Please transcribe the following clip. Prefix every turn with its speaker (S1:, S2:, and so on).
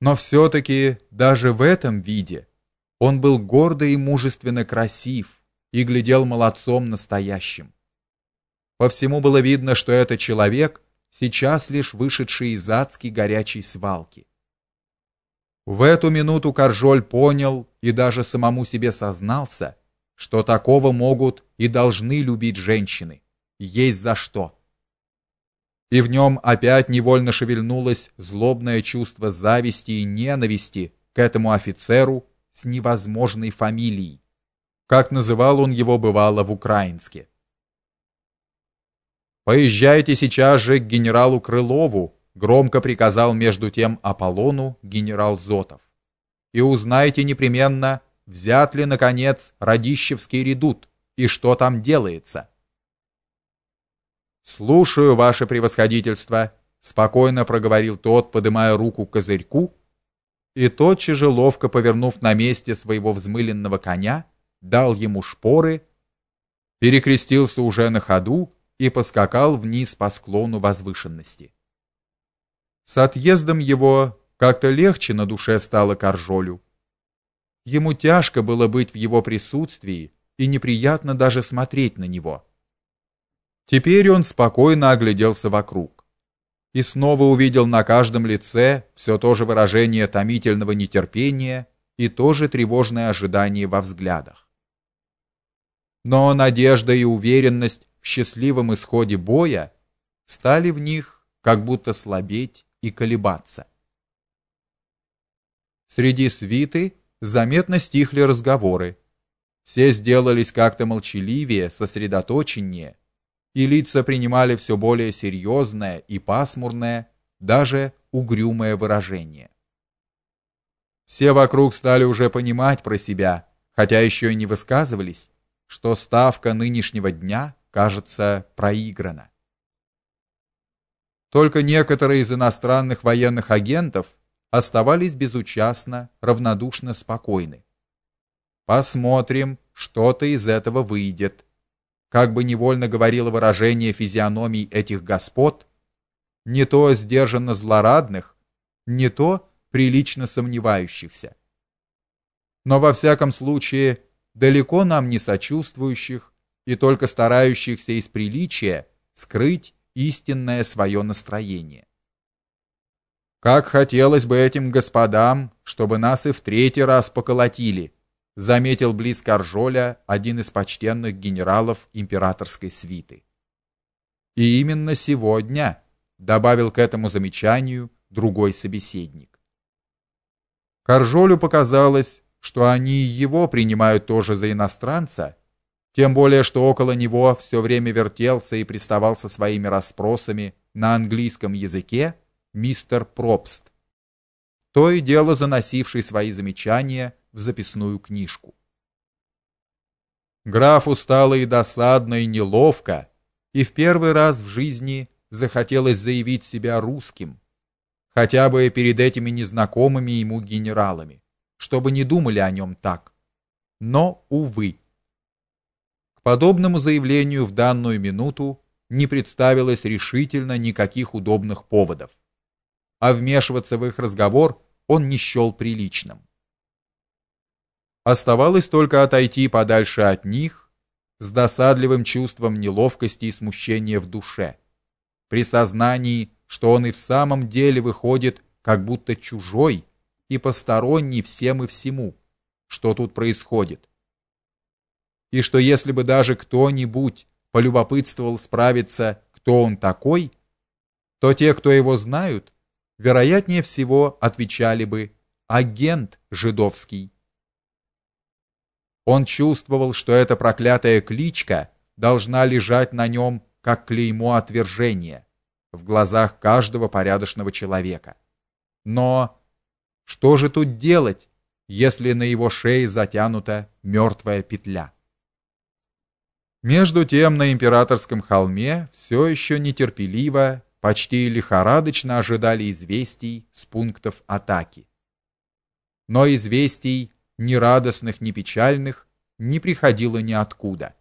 S1: Но все таки даже в этом виде он был гордо и мужественно красив и глядел молодцом настоящим. По всему было видно, что это человек, сейчас лишь вышедший из адской горячей свалки. В эту минуту Каржоль понял и даже самому себе сознался, что такого могут и должны любить женщины. Есть за что и в нем опять невольно шевельнулось злобное чувство зависти и ненависти к этому офицеру с невозможной фамилией, как называл он его бывало в украинске. Поезжайте сейчас же к генералу Крылову, громко приказал между тем Аполлону генерал Зотов. И узнайте непременно, взят ли наконец Радищевский редут и что там делается. Слушаю, ваше превосходительство, спокойно проговорил тот, поднимая руку к козырьку, и тотчас же ловко повернув на месте своего взмыленного коня, дал ему шпоры, перекрестился уже на ходу и поскакал вниз по склону возвышенности. С отъездом его как-то легче на душе стало Каржолю. Ему тяжко было быть в его присутствии и неприятно даже смотреть на него. Теперь он спокойно огляделся вокруг и снова увидел на каждом лице все то же выражение томительного нетерпения и то же тревожное ожидание во взглядах. Но надежда и уверенность в счастливом исходе боя стали в них как будто слабеть и колебаться. Среди свиты заметно стихли разговоры. Все сделались как-то молчаливее, сосредоточеннее и лица принимали все более серьезное и пасмурное, даже угрюмое выражение. Все вокруг стали уже понимать про себя, хотя еще и не высказывались, что ставка нынешнего дня, кажется, проиграна. Только некоторые из иностранных военных агентов оставались безучастно, равнодушно спокойны. Посмотрим, что-то из этого выйдет как бы невольно говорило выражение физиономий этих господ, не то сдержанно злорадных, не то прилично сомневающихся. Но во всяком случае, далеко нам не сочувствующих и только старающихся из приличия скрыть истинное свое настроение. Как хотелось бы этим господам, чтобы нас и в третий раз поколотили заметил близ Каржоля один из почтенных генералов императорской свиты. И именно сегодня, добавил к этому замечанию другой собеседник. Каржолю показалось, что они его принимают тоже за иностранца, тем более что около него все время вертелся и приставал со своими расспросами на английском языке мистер Пропст. То и дело заносивший свои замечания в записную книжку. Графу стало и досадно, и неловко, и в первый раз в жизни захотелось заявить себя русским, хотя бы перед этими незнакомыми ему генералами, чтобы не думали о нем так. Но увы. К подобному заявлению в данную минуту не представилось решительно никаких удобных поводов. А вмешиваться в их разговор он не счел приличным. Оставалось только отойти подальше от них с досадливым чувством неловкости и смущения в душе, при сознании, что он и в самом деле выходит как будто чужой и посторонний всем и всему, что тут происходит. И что если бы даже кто-нибудь полюбопытствовал справиться, кто он такой, то те, кто его знают, вероятнее всего отвечали бы агент жидовский он чувствовал, что эта проклятая кличка должна лежать на нем как клеймо отвержения в глазах каждого порядочного человека. Но что же тут делать, если на его шее затянута мертвая петля? Между тем на императорском холме все еще нетерпеливо, почти лихорадочно ожидали известий с пунктов атаки. Но известий ни радостных, ни печальных, не приходило ниоткуда.